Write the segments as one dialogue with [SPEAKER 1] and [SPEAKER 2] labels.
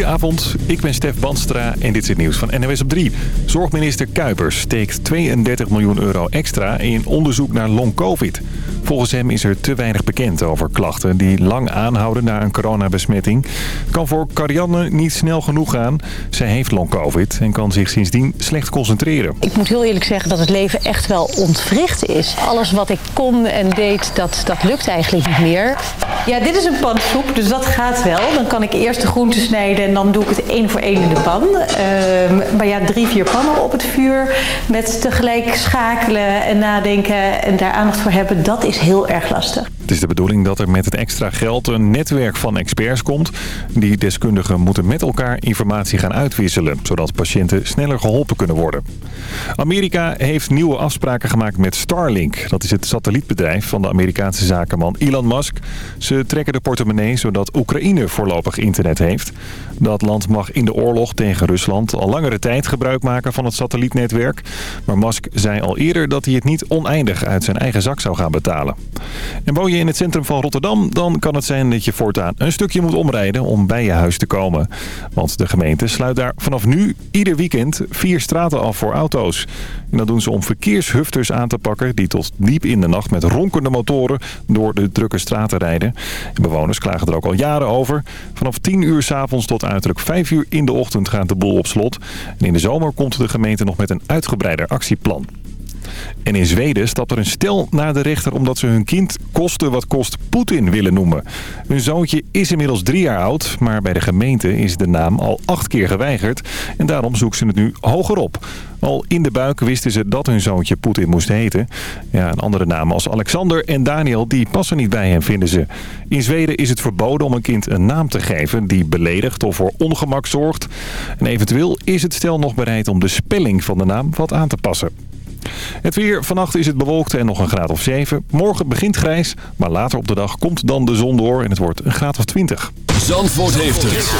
[SPEAKER 1] Goedenavond, ik ben Stef Banstra en dit is het nieuws van NWS op 3. Zorgminister Kuipers steekt 32 miljoen euro extra in onderzoek naar long-covid. Volgens hem is er te weinig bekend over klachten die lang aanhouden na een coronabesmetting. Kan voor Karianne niet snel genoeg gaan. Zij heeft long-covid en kan zich sindsdien slecht concentreren.
[SPEAKER 2] Ik moet heel eerlijk zeggen dat het leven echt wel ontwricht is. Alles wat ik kon en deed, dat, dat lukt eigenlijk niet meer. Ja, dit is een pansoep, dus dat gaat wel. Dan kan ik eerst de groenten snijden en dan doe ik het één voor één in de pan. Ehm, maar ja, drie, vier pannen op het vuur met tegelijk schakelen en nadenken en daar aandacht voor hebben, dat is heel erg lastig.
[SPEAKER 1] Het is de bedoeling dat er met het extra geld een netwerk van experts komt. Die deskundigen moeten met elkaar informatie gaan uitwisselen, zodat patiënten sneller geholpen kunnen worden. Amerika heeft nieuwe afspraken gemaakt met Starlink. Dat is het satellietbedrijf van de Amerikaanse zakenman Elon Musk. Ze trekken de portemonnee zodat Oekraïne voorlopig internet heeft. Dat land mag in de oorlog tegen Rusland al langere tijd gebruik maken van het satellietnetwerk. Maar Musk zei al eerder dat hij het niet oneindig uit zijn eigen zak zou gaan betalen. En woon je in het centrum van Rotterdam, dan kan het zijn dat je voortaan een stukje moet omrijden om bij je huis te komen. Want de gemeente sluit daar vanaf nu ieder weekend vier straten af voor auto's. En dat doen ze om verkeershufters aan te pakken die tot diep in de nacht met ronkende motoren door de drukke straten rijden. bewoners klagen er ook al jaren over. Vanaf 10 uur s'avonds tot uiterlijk 5 uur in de ochtend gaat de boel op slot. En in de zomer komt de gemeente nog met een uitgebreider actieplan. En in Zweden stapt er een stel naar de rechter omdat ze hun kind koste wat kost Poetin willen noemen. Hun zoontje is inmiddels drie jaar oud, maar bij de gemeente is de naam al acht keer geweigerd. En daarom zoeken ze het nu hoger op. Al in de buik wisten ze dat hun zoontje Poetin moest heten. Ja, een andere namen als Alexander en Daniel die passen niet bij hem, vinden ze. In Zweden is het verboden om een kind een naam te geven die beledigt of voor ongemak zorgt. En eventueel is het stel nog bereid om de spelling van de naam wat aan te passen. Het weer. Vannacht is het bewolkt en nog een graad of 7. Morgen begint grijs, maar later op de dag komt dan de zon door en het wordt een graad of 20.
[SPEAKER 3] Zandvoort heeft het.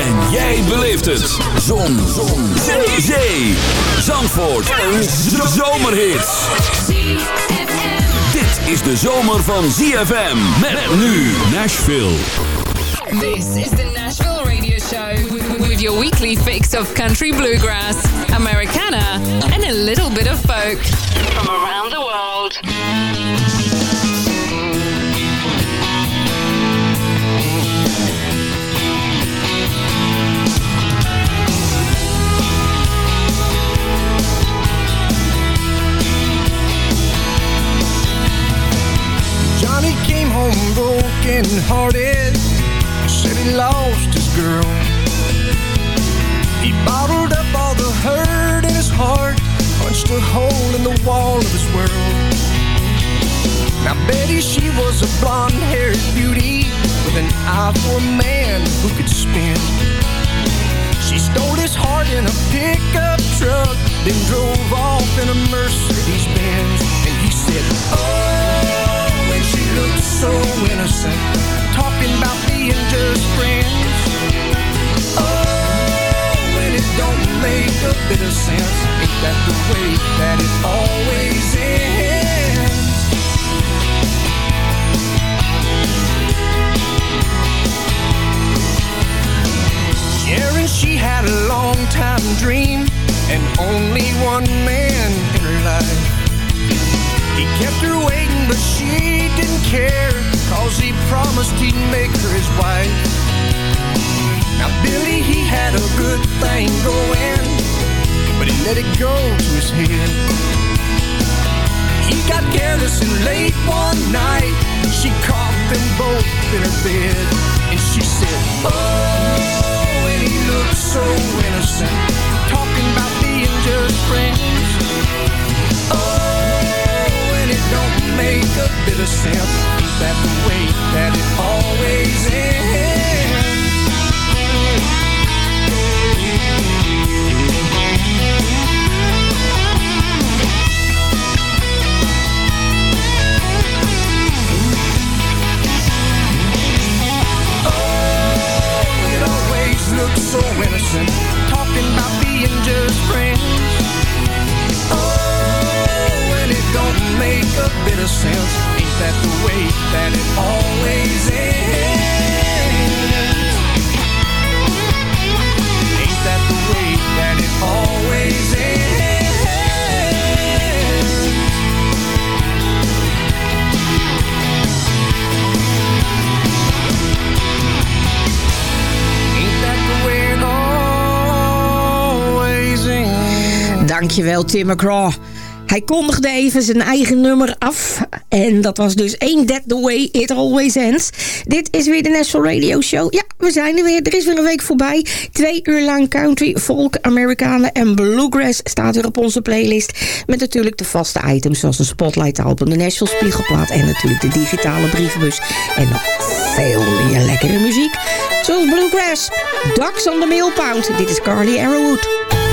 [SPEAKER 3] En jij beleeft het. Zon. zon. Zee. Zee. Zandvoort. Een zomerhit. Dit is de zomer van ZFM. Met nu Nashville.
[SPEAKER 4] This is the Nashville Radio Show with your weekly fix of country bluegrass, Americana, and a little bit of folk from around the world.
[SPEAKER 5] Johnny came home broken hearted said he lost his girl. He bottled up all the hurt in his heart, punched a hole in the wall of his world. Now Betty, she was a blonde-haired beauty with an eye for a man who could spin. She stole his heart in a pickup truck, then drove off in a Mercedes Benz. And he said, Oh, and she looked so innocent, talking about being just friends. A bit of sense. Ain't that the way that it always ends? Sharon, she had a long time dream and only one man in her life. He kept her waiting, but she didn't care Cause he promised he'd make her his wife Now Billy, he had a good thing going But he let it go to his head He got careless and late one night. She caught them both in her bed. And she said, oh, and he looked so innocent Talking about being just friends. Oh, and it don't make a bit of sense that the way that it always ends. Looks so innocent, talking about being just friends. Oh, and it don't make a bit of sense Ain't that the way that it always ends
[SPEAKER 6] Dankjewel Tim McGraw. Hij kondigde even zijn eigen nummer af. En dat was dus Ain't That The Way It Always Ends. Dit is weer de National Radio Show. Ja, we zijn er weer. Er is weer een week voorbij. Twee uur lang country, folk, Amerikanen en bluegrass staat weer op onze playlist. Met natuurlijk de vaste items zoals de Spotlight album, de National Spiegelplaat... en natuurlijk de digitale brievenbus. En nog veel meer lekkere muziek. Zoals bluegrass, Ducks on the Millpound. Dit is Carly Arrowwood.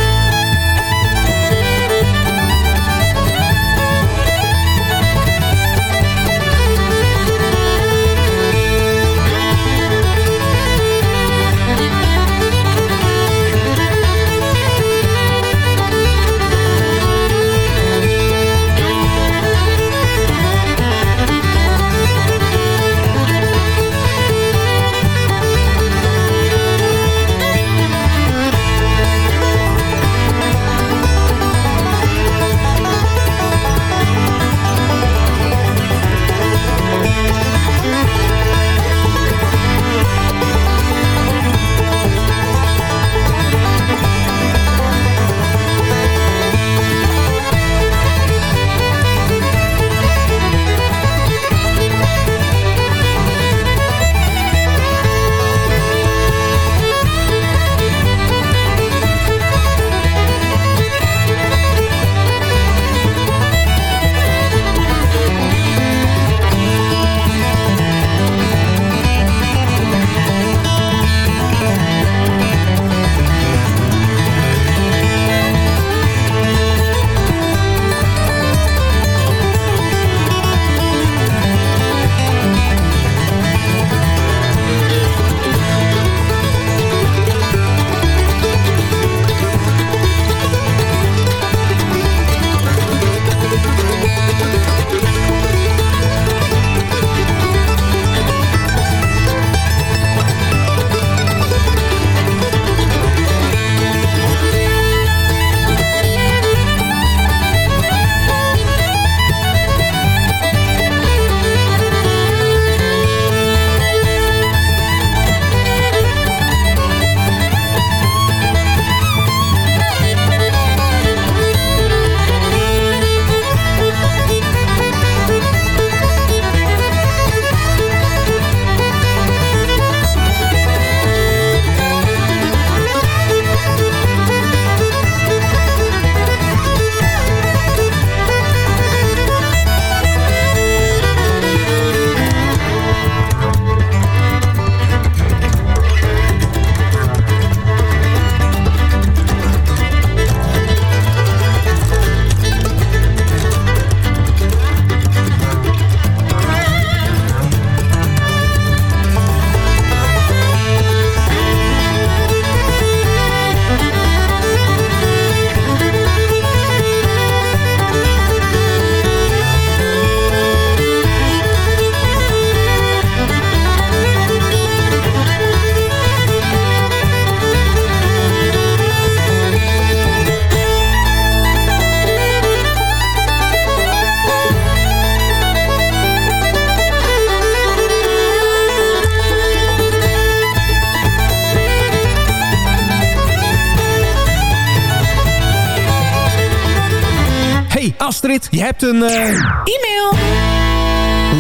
[SPEAKER 7] Hebt een... Uh...
[SPEAKER 6] E-mail!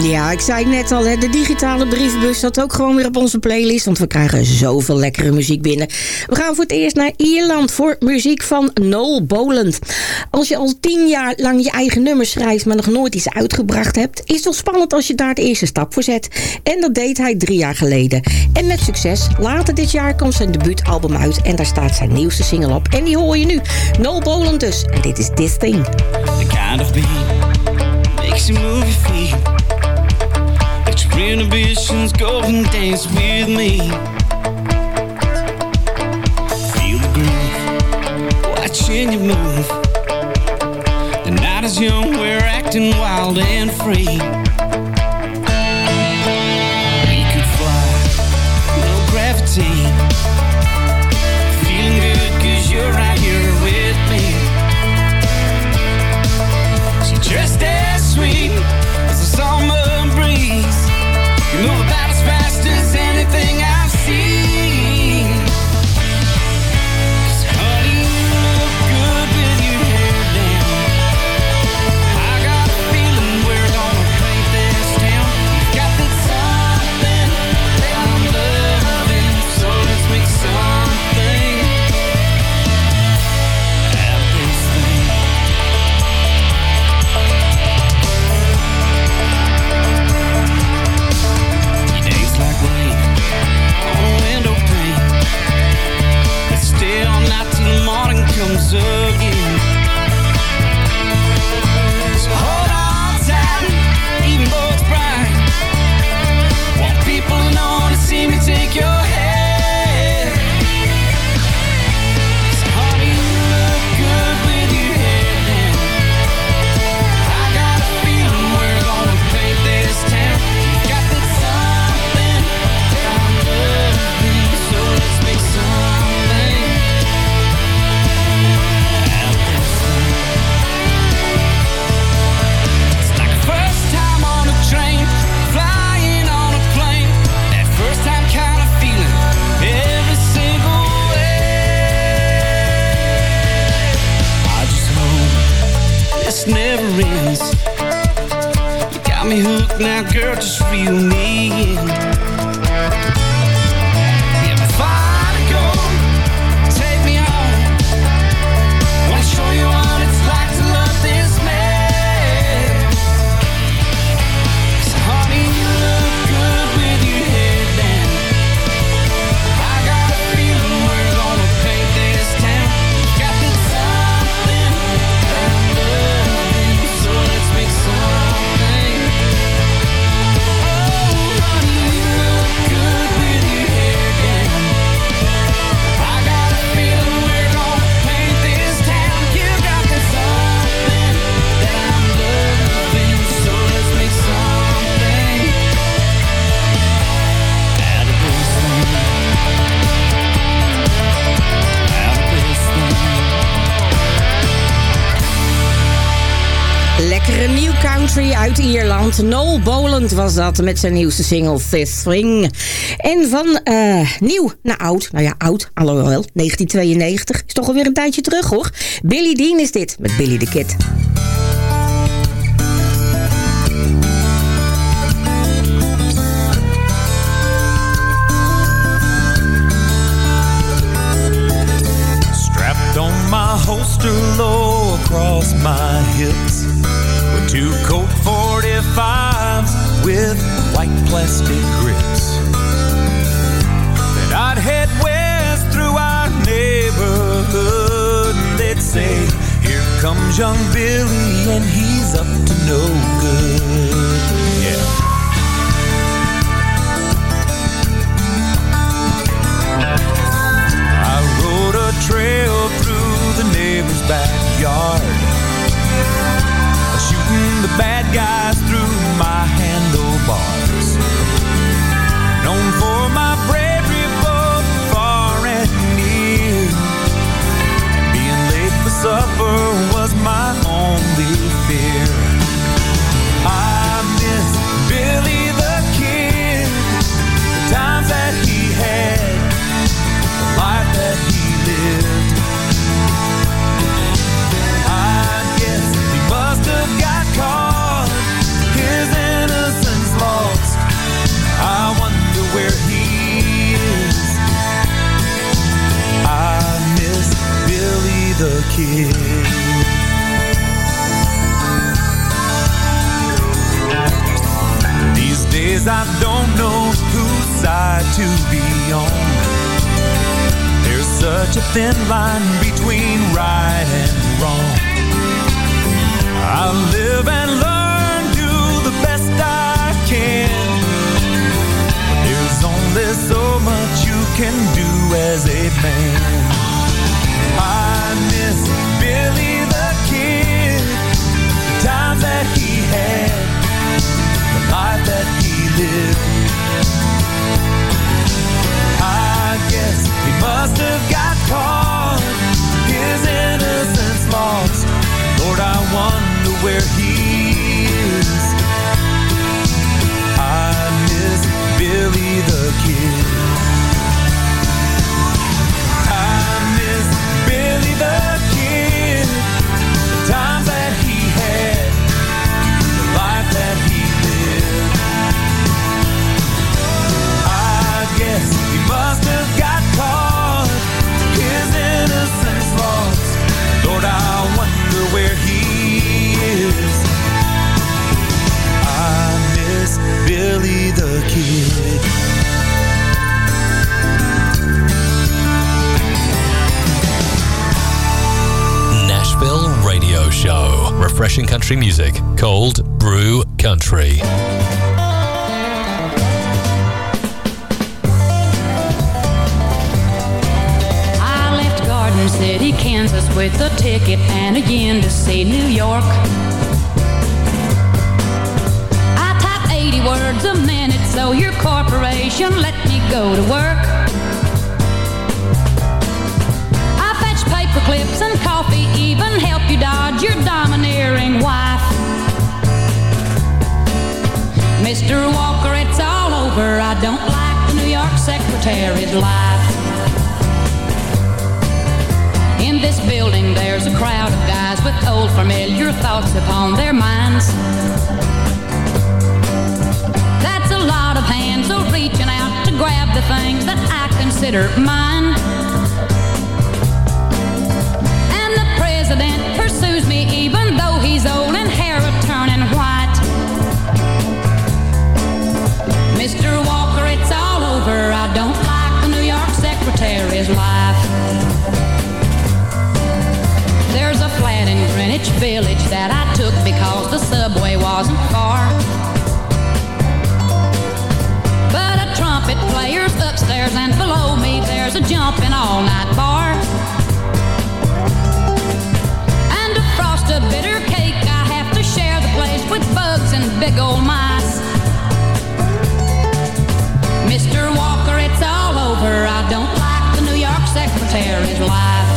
[SPEAKER 6] Ja, ik zei net al, de digitale brievenbus staat ook gewoon weer op onze playlist. Want we krijgen zoveel lekkere muziek binnen. We gaan voor het eerst naar Ierland voor muziek van Noel Boland. Als je al tien jaar lang je eigen nummers schrijft, maar nog nooit iets uitgebracht hebt... is het wel spannend als je daar de eerste stap voor zet. En dat deed hij drie jaar geleden. En met succes, later dit jaar komt zijn debuutalbum uit... en daar staat zijn nieuwste single op. En die hoor je nu. Noel Boland dus. En dit is This Thing. Kind of beat makes you move your feet. Let your inhibitions go and dance with me. Feel the groove, watching you move. The night is young, we're acting wild and free. Ierland. Noel Boland was dat met zijn nieuwste single Fifth Ring. En van uh, nieuw naar oud, nou ja oud, alhoewel, 1992. Is toch alweer een tijdje terug hoor. Billy Dean is dit, met Billy the Kid.
[SPEAKER 8] Strapped on my holster low across my hips white plastic grips. Then I'd head west through our neighborhood they'd say, Here comes young Billy and he's up to no good. Yeah. I rode a trail through the neighbor's backyard shooting the bad guys side to be on. There's such a thin line between right and wrong. I live and learn, do the best I can. But there's only so much you can do as a man. I miss Billy the Kid, the times that he had, the life that he lived. Where he
[SPEAKER 9] Refreshing country music. Cold Brew Country.
[SPEAKER 10] I left Garden City, Kansas with a ticket and again to see New York. I type 80 words a minute, so your corporation let me go to work. I fetch paper clips and even help you dodge your domineering wife. Mr. Walker, it's all over. I don't like the New York secretary's life. In this building, there's a crowd of guys with old familiar thoughts upon their minds. That's a lot of hands reaching out to grab the things that I consider mine. President pursues me even though he's old and hair a turning white. Mr. Walker, it's all over. I don't like the New York secretary's life. There's a flat in Greenwich Village that I took because the subway wasn't far. But a trumpet player's upstairs and below me there's a jumping all night big old mice. Mr. Walker, it's all over. I don't like the New York secretary's life.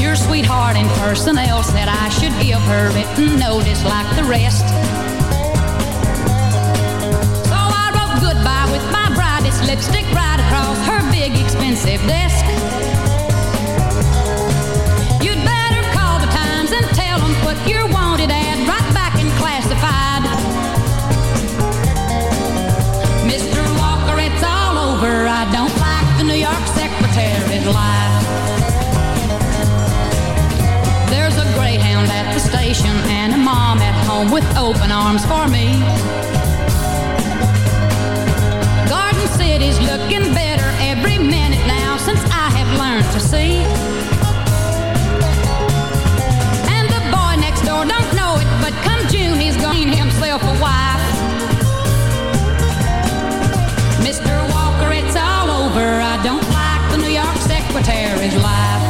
[SPEAKER 10] Your sweetheart in personnel said I should give her written notice like the rest. So I wrote goodbye with my brightest lipstick right across her big expensive desk. Over. I don't like the New York secretary's life. There's a greyhound at the station and a mom at home with open arms for me. Garden City's looking better every minute now since I have learned to see. And the boy next door don't know it, but come June he's going himself a wife. Mr. Over. I don't like the New York secretary's life.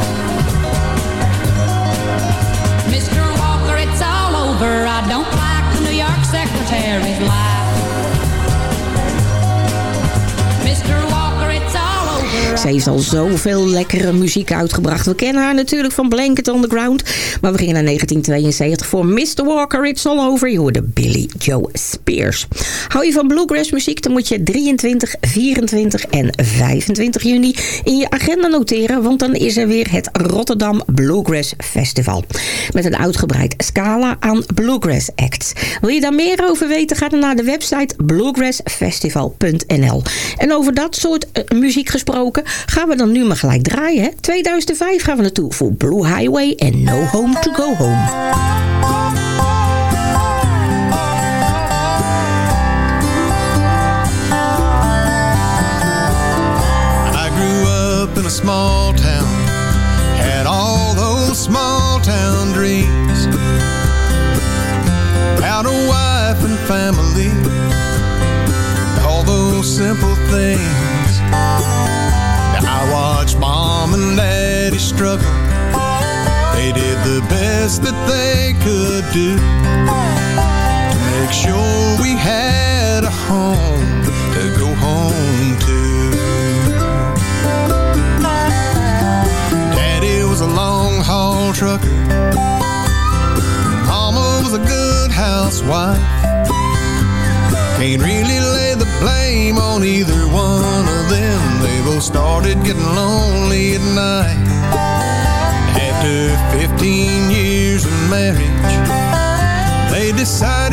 [SPEAKER 6] Ze heeft al zoveel lekkere muziek uitgebracht. We kennen haar natuurlijk van Blanket on the Ground. Maar we gingen naar 1972 voor Mr. Walker, It's All Over. Je hoorde Billy Joe Spears. Hou je van bluegrass muziek, dan moet je 23, 24 en 25 juni in je agenda noteren. Want dan is er weer het Rotterdam Bluegrass Festival. Met een uitgebreid scala aan bluegrass acts. Wil je daar meer over weten, ga dan naar de website bluegrassfestival.nl. En over dat soort eh, muziek gesproken, gaan we dan nu maar gelijk draaien. Hè? 2005 gaan we naartoe voor Blue Highway en No Home to Go Home.
[SPEAKER 11] I grew up in a small town, had all those small town dreams. About a wife and family, all those simple things. Struggle. They did the best that they could do to make sure we had a home to go home to. Daddy was a long haul trucker. Mama was a good housewife. Can't really lay the blame on either one started getting lonely at night. After 15 years of marriage, they decided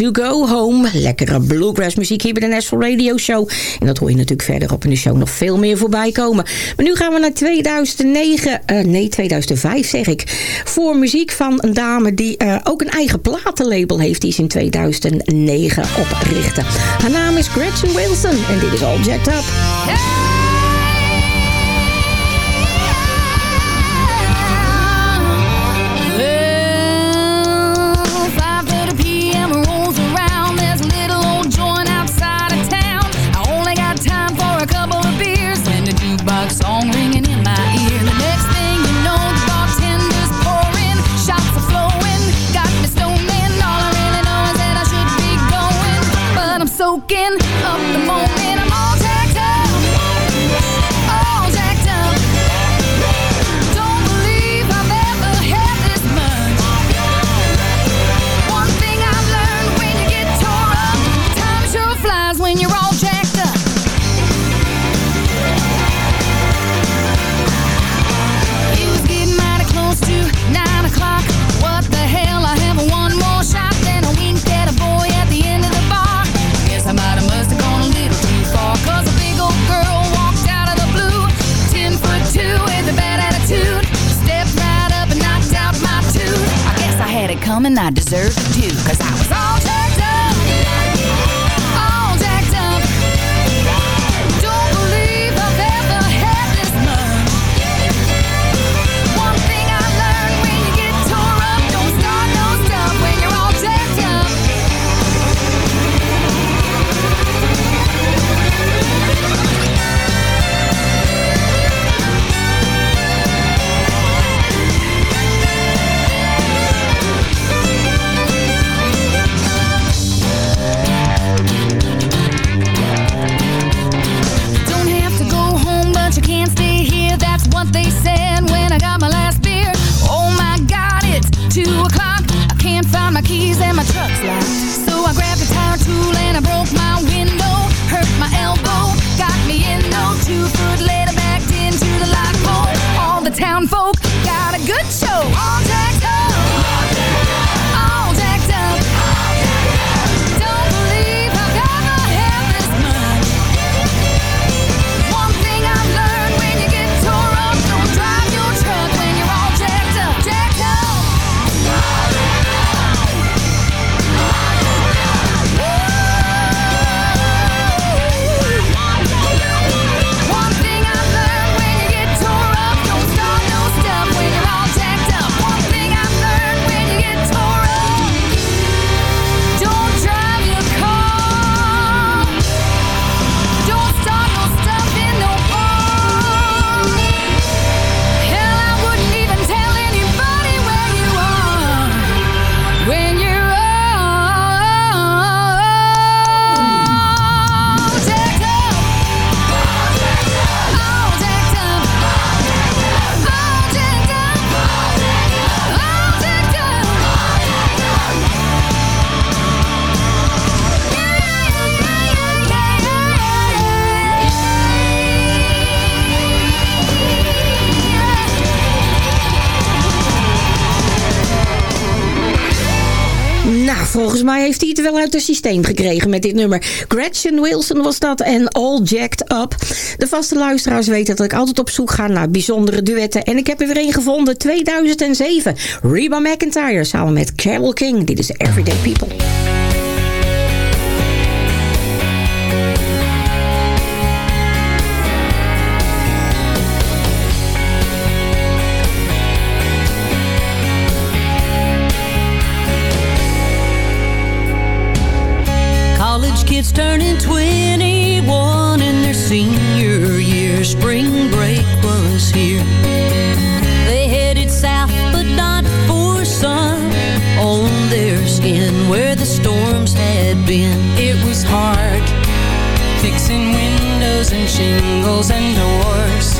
[SPEAKER 11] To Go Home.
[SPEAKER 6] Lekkere bluegrass muziek hier bij de Nashville Radio Show. En dat hoor je natuurlijk verderop in de show nog veel meer voorbij komen. Maar nu gaan we naar 2009, eh, nee 2005 zeg ik. Voor muziek van een dame die eh, ook een eigen platenlabel heeft. Die is in 2009 oprichtte. Haar naam is Gretchen Wilson en dit is All Jacked Up.
[SPEAKER 12] come and I deserve it too. Cause I was all turned keys and my truck's locked. So I grabbed a tire tool and I broke my window. Hurt my elbow, got me in though. Two foot later backed into the lock hole. All the town folk got a good show.
[SPEAKER 6] volgens mij heeft hij het wel uit het systeem gekregen met dit nummer. Gretchen Wilson was dat en All Jacked Up. De vaste luisteraars weten dat ik altijd op zoek ga naar bijzondere duetten. En ik heb er weer een gevonden, 2007. Reba McIntyre samen met Carole King. Dit is Everyday People.
[SPEAKER 13] kids turning 21 in their senior year. Spring break was here. They headed south, but not for sun on their skin where the storms had been. It was hard fixing windows and shingles and doors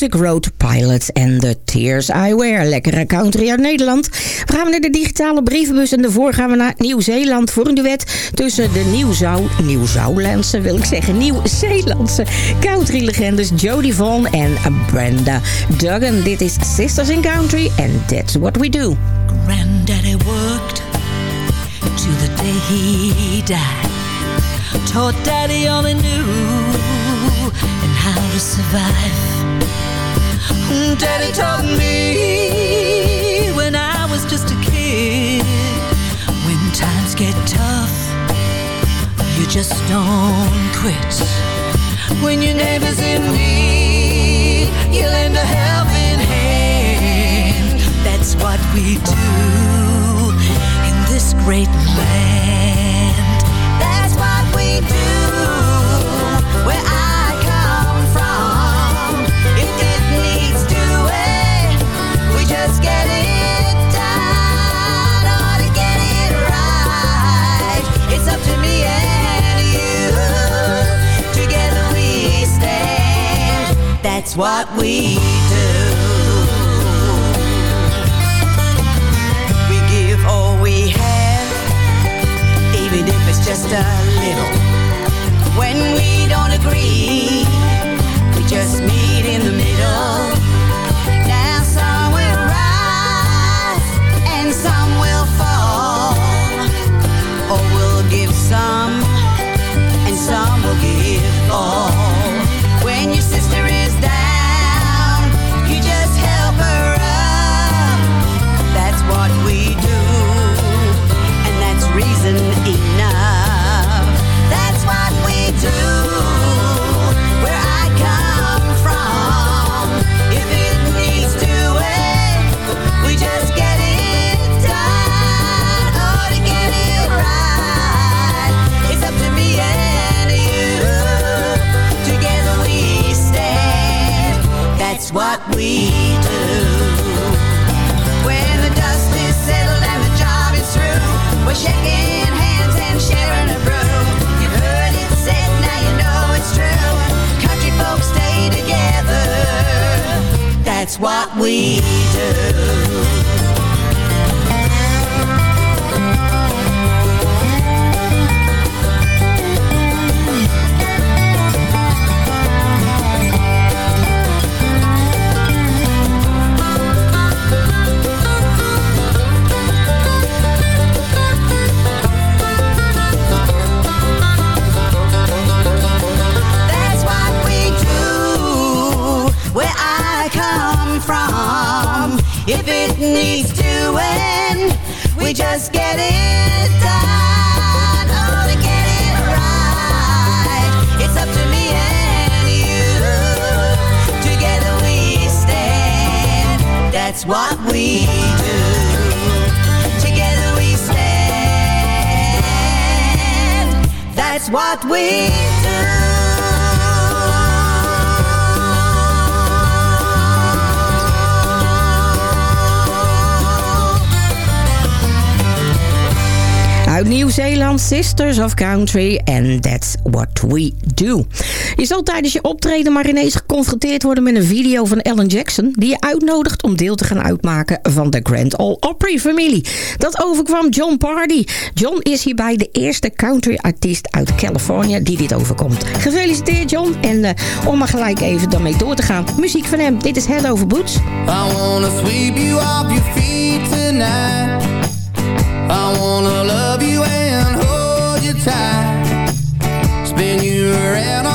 [SPEAKER 6] Music Road Pilots en The Tears I Wear. Lekkere country uit Nederland. We gaan naar de digitale brievenbus en daarvoor gaan we naar Nieuw-Zeeland voor een duet tussen de Nieuw-Zou, Nieuw-Zoulandse, wil ik zeggen, Nieuw-Zeelandse country-legendes Jodie Vaughan en Brenda Duggan. Dit is Sisters in Country and That's What We Do.
[SPEAKER 14] Granddaddy worked to the day he died. Taught daddy all he knew survive. Mm, Daddy taught me when I was just a kid. When times get tough, you just don't quit. When your neighbor's in need, you lend a helping hand. That's what we do in this great land. That's what we do what we do. We give all we have, even if it's just a little. When we don't agree,
[SPEAKER 6] Sisters of Country and That's What We Do. Je zal tijdens je optreden maar ineens geconfronteerd worden met een video van Ellen Jackson... die je uitnodigt om deel te gaan uitmaken van de Grand Ole Opry familie. Dat overkwam John Party. John is hierbij de eerste country-artiest uit Californië die dit overkomt. Gefeliciteerd John en uh, om maar gelijk even daarmee door te gaan. Muziek van hem, dit is Head Over Boots.
[SPEAKER 15] I wanna sweep you off your feet tonight. I wanna love you Spin you around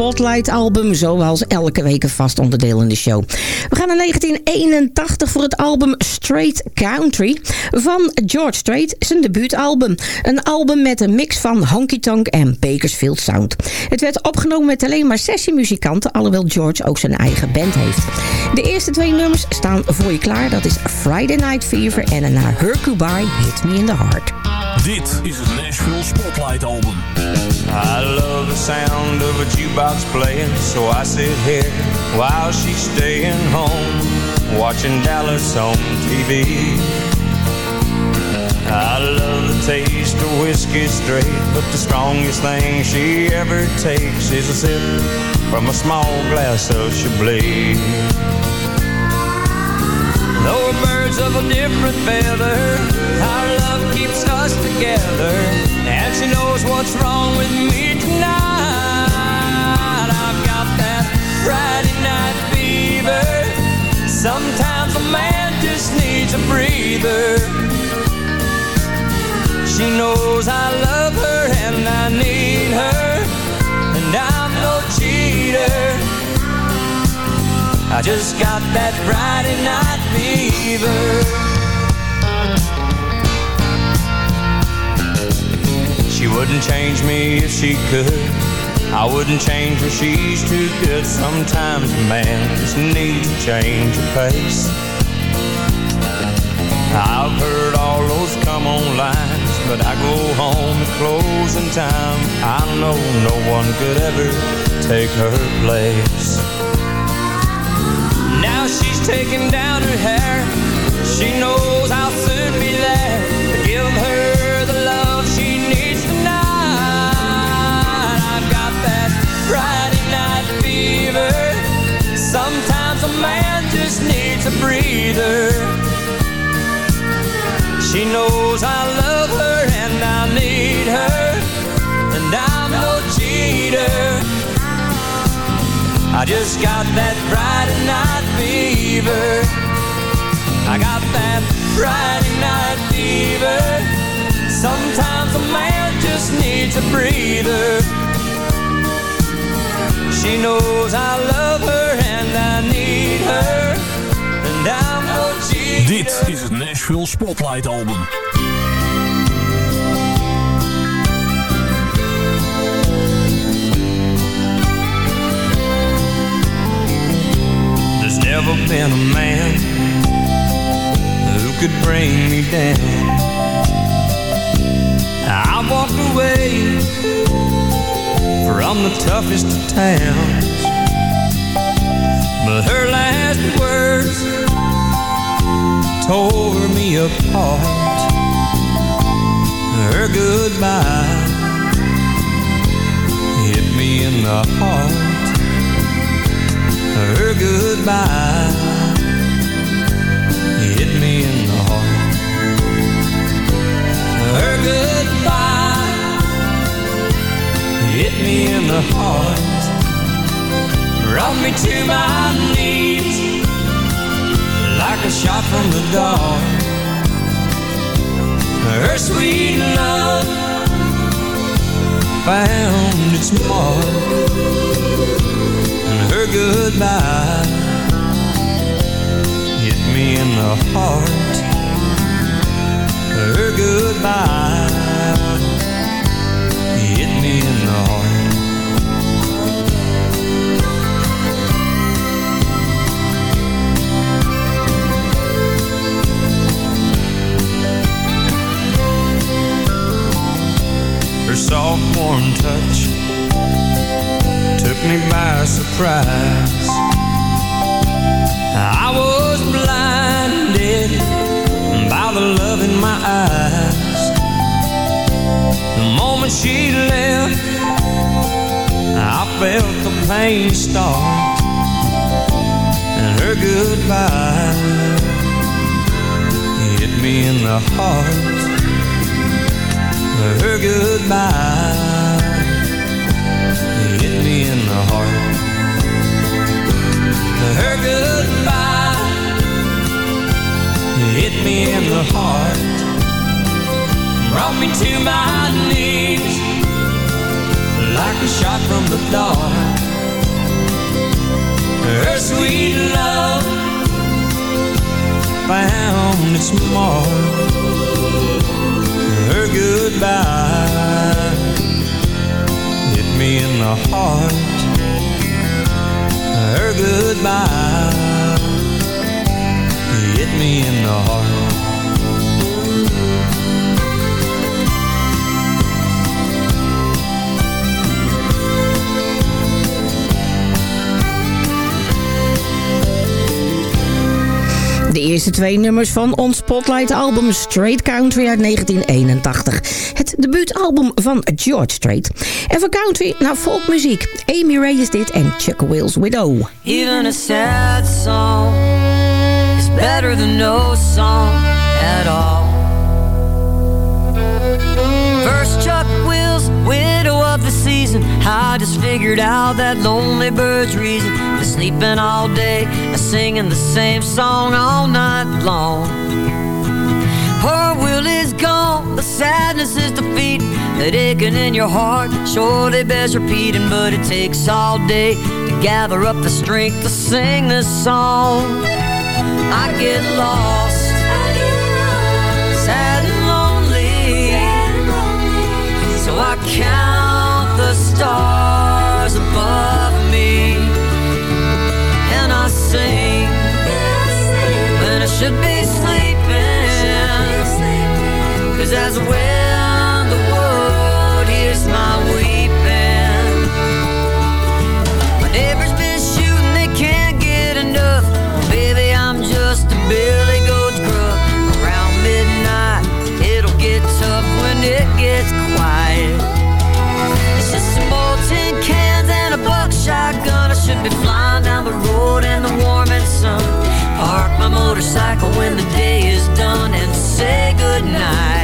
[SPEAKER 6] Spotlight album. Zoals elke week een vast onderdeel in de show. We gaan naar 1981 voor het album Straight Country van George Strait. Zijn debuutalbum. Een album met een mix van honky tonk en Bakersfield Sound. Het werd opgenomen met alleen maar sessiemuzikanten. Alhoewel George ook zijn eigen band heeft. De eerste twee nummers staan voor je klaar. Dat is Friday Night Fever en daarna Hercubye Hit Me in the Heart.
[SPEAKER 7] Dit is het Nashville Spotlight album.
[SPEAKER 8] I love the sound of a jukebox playing, so I sit here while she's staying home, watching Dallas on TV. I love the taste of whiskey straight, but the strongest thing she ever takes is a sip from a small glass of Chablis. Though we're birds of a different feather, our love keeps us together. And she knows what's wrong with me tonight. I've got that Friday night fever. Sometimes a man just needs a breather. She knows I love her and I need her. And I'm no cheater. I just got that Friday night fever. She wouldn't change me if she could. I wouldn't change her, she's too good. Sometimes a man just needs to change of pace. I've heard all those come on lines, but I go home at closing time. I know no one could ever take her place. Taking down her hair. She knows I'll soon be there to give her the love she needs tonight. I've got that Friday night fever. Sometimes a man just needs a breather. She knows I love her I just got that Friday night fever. I got that Friday night fever. Sometimes a man just needs a breather. She knows I love her and I need her. And I'm no cheater.
[SPEAKER 7] Dit is het Nashville Spotlight album.
[SPEAKER 8] Never been a man who could bring me down. I walked away from the toughest of towns, but her last words tore me apart. Her goodbye hit me in the heart her goodbye hit me in the heart. Her goodbye hit me in the heart. Brought me to my knees like a shot from the dark. Her sweet love found its mark her goodbye hit me in the heart. Her goodbye hit me in the heart. Her soft warm touch me by surprise. I was blinded by the love in my eyes. The moment she left, I felt the pain start. And her goodbye hit me in the heart. Her goodbye Her goodbye hit me in the heart. Brought me to my knees
[SPEAKER 5] like a shot from the dark. Her sweet love found its mark. Her goodbye hit me in the heart. Goodbye hit me in the heart.
[SPEAKER 6] De eerste twee nummers van ons Spotlight album Straight Country uit 1981. Het debuutalbum van George Strait. En voor country naar folkmuziek. Amy Ray is dit en Chuck Will's Widow.
[SPEAKER 16] Even a sad song is better than no song at all. First the season. I just figured out that lonely bird's reason for sleeping all day and singing the same song all night long. Poor Will is gone, the sadness is defeat. That aching in your heart surely bears repeating, but it takes all day to gather up the strength to sing this song. I get lost, sad and lonely, so I count the stars motorcycle when the day is done And say goodnight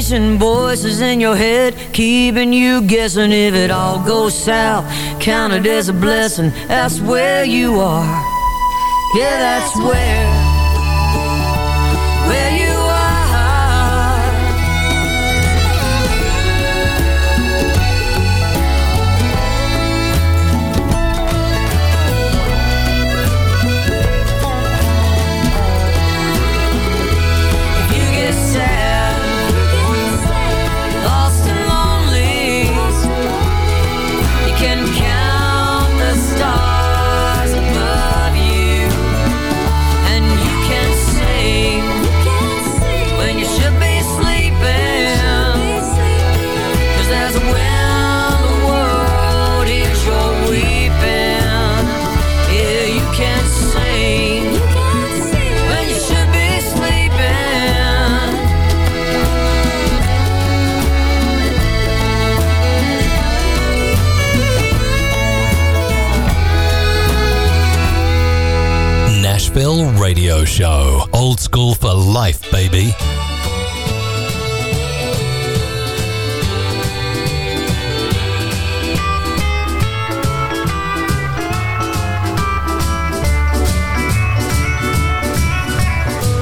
[SPEAKER 16] Voices in your head keeping you guessing. If it all goes south, count it as a blessing. That's where you are. Yeah, that's. Where
[SPEAKER 9] Radio Show. Old school for life, baby.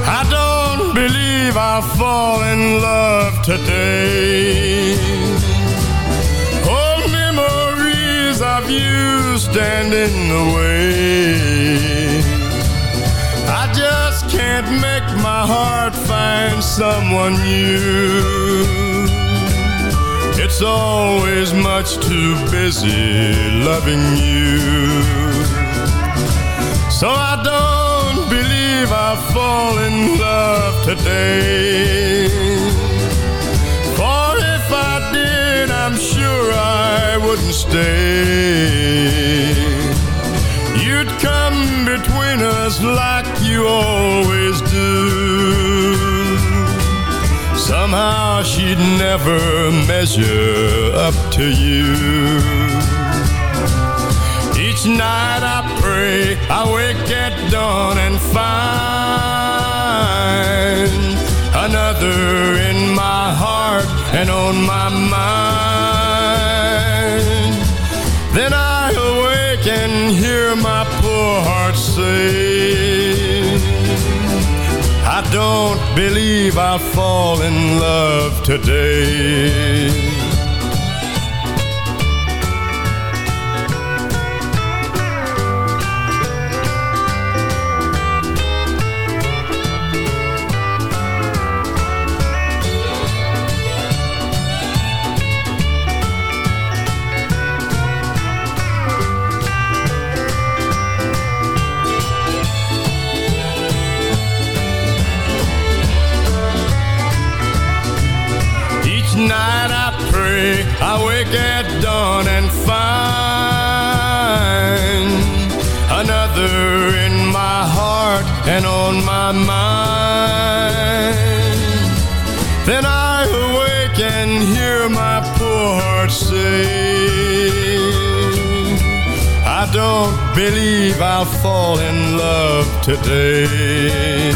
[SPEAKER 17] I don't believe I'll fall in love today. Old memories of you stand in the way. My heart find someone new. It's always much too busy loving you. So I don't believe I'll fall in love today. For if I did, I'm sure I wouldn't stay. You'd come between us like you always do. Somehow she'd never measure up to you. Each night I pray, I wake at dawn and find another in my heart and on my mind. Then I say, I don't believe I'll fall in love today. On my mind. Then I awake and hear my poor heart say, I don't believe I'll fall in love today.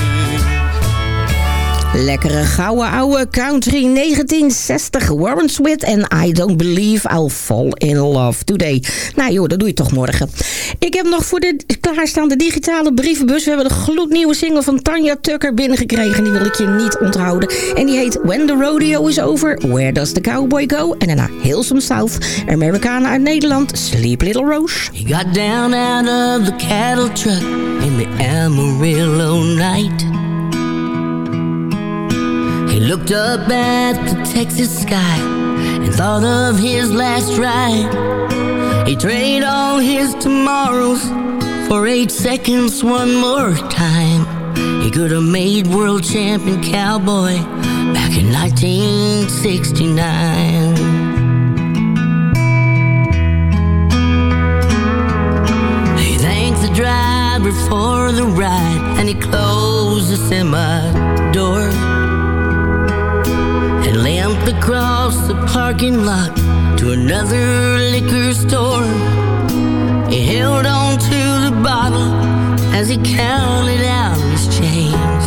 [SPEAKER 6] Lekkere gouden oude country 1960 Warren Swift en I Don't Believe I'll Fall in Love Today. Nou joh, dat doe je toch morgen. Ik heb nog voor de klaarstaande digitale brievenbus. We hebben de gloednieuwe single van Tanya Tucker binnengekregen. Die wil ik je niet onthouden. En die heet When the Rodeo is Over, Where Does the Cowboy Go? En daarna Hillsome South, Amerikanen uit Nederland, Sleep Little Rose.
[SPEAKER 18] He got down out of the cattle truck in the Amarillo night. Looked up at the Texas sky and thought of his last ride. He traded all his tomorrows for eight seconds one more time. He could have made world champion cowboy back in 1969. He thanked the driver for the ride and he closed the semi door across the parking lot to another liquor store. He held on to the bottle as he counted out his change,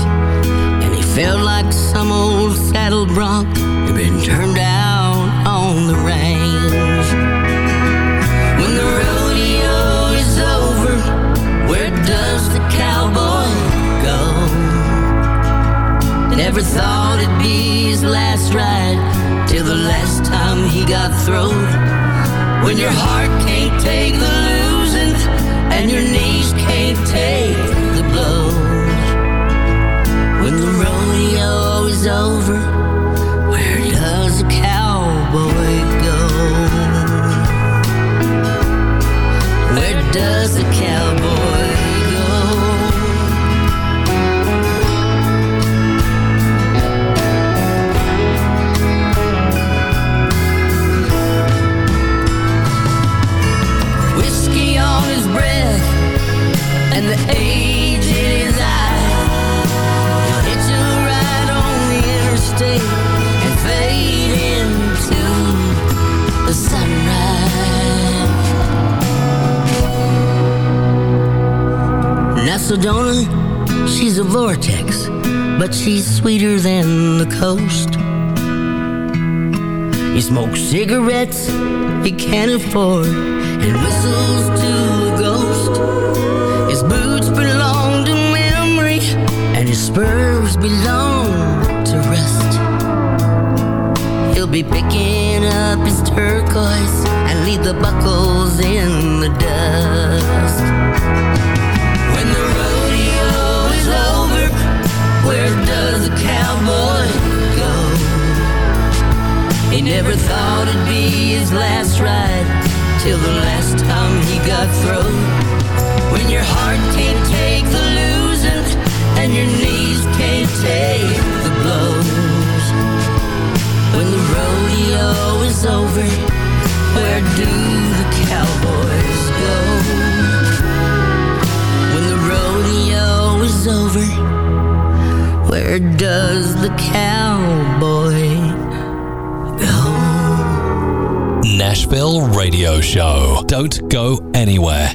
[SPEAKER 18] and he felt like some old saddle bronc had been turned out on the range. When the rodeo is over, where does the cowboy go? Never thought it'd be his last ride till the last time he got thrown. When your heart can't take the losing and your knees can't take the blows. When the rodeo is over, smokes cigarettes he can't afford and whistles to a ghost. His boots belong to memory and his spurs belong to rust. He'll be picking up his turquoise and leave the buckles never thought it'd be his last ride Till the last time he got thrown. When your heart can't take the losing And your knees can't take the blows When the rodeo is
[SPEAKER 16] over Where do the cowboys go? When the rodeo is over Where does the cowboy
[SPEAKER 9] Nashville Radio Show. Don't go anywhere.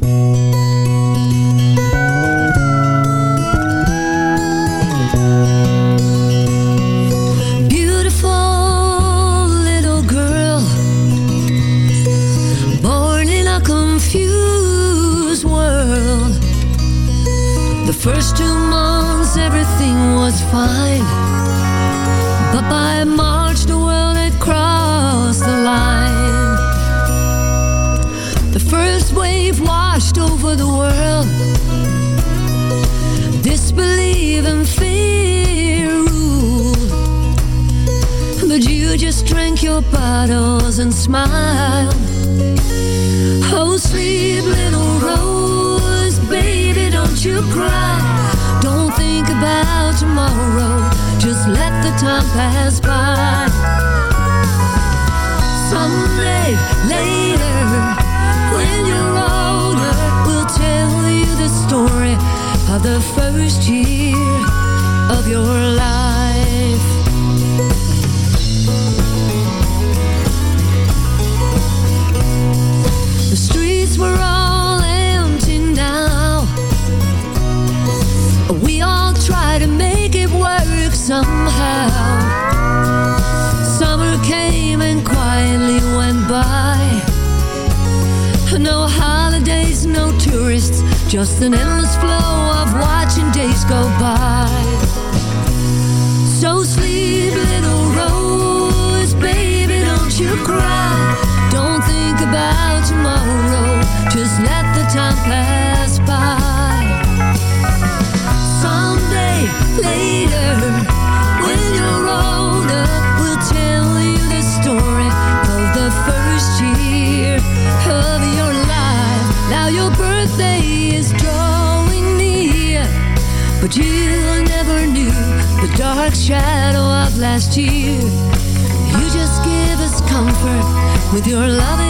[SPEAKER 16] with your
[SPEAKER 3] love.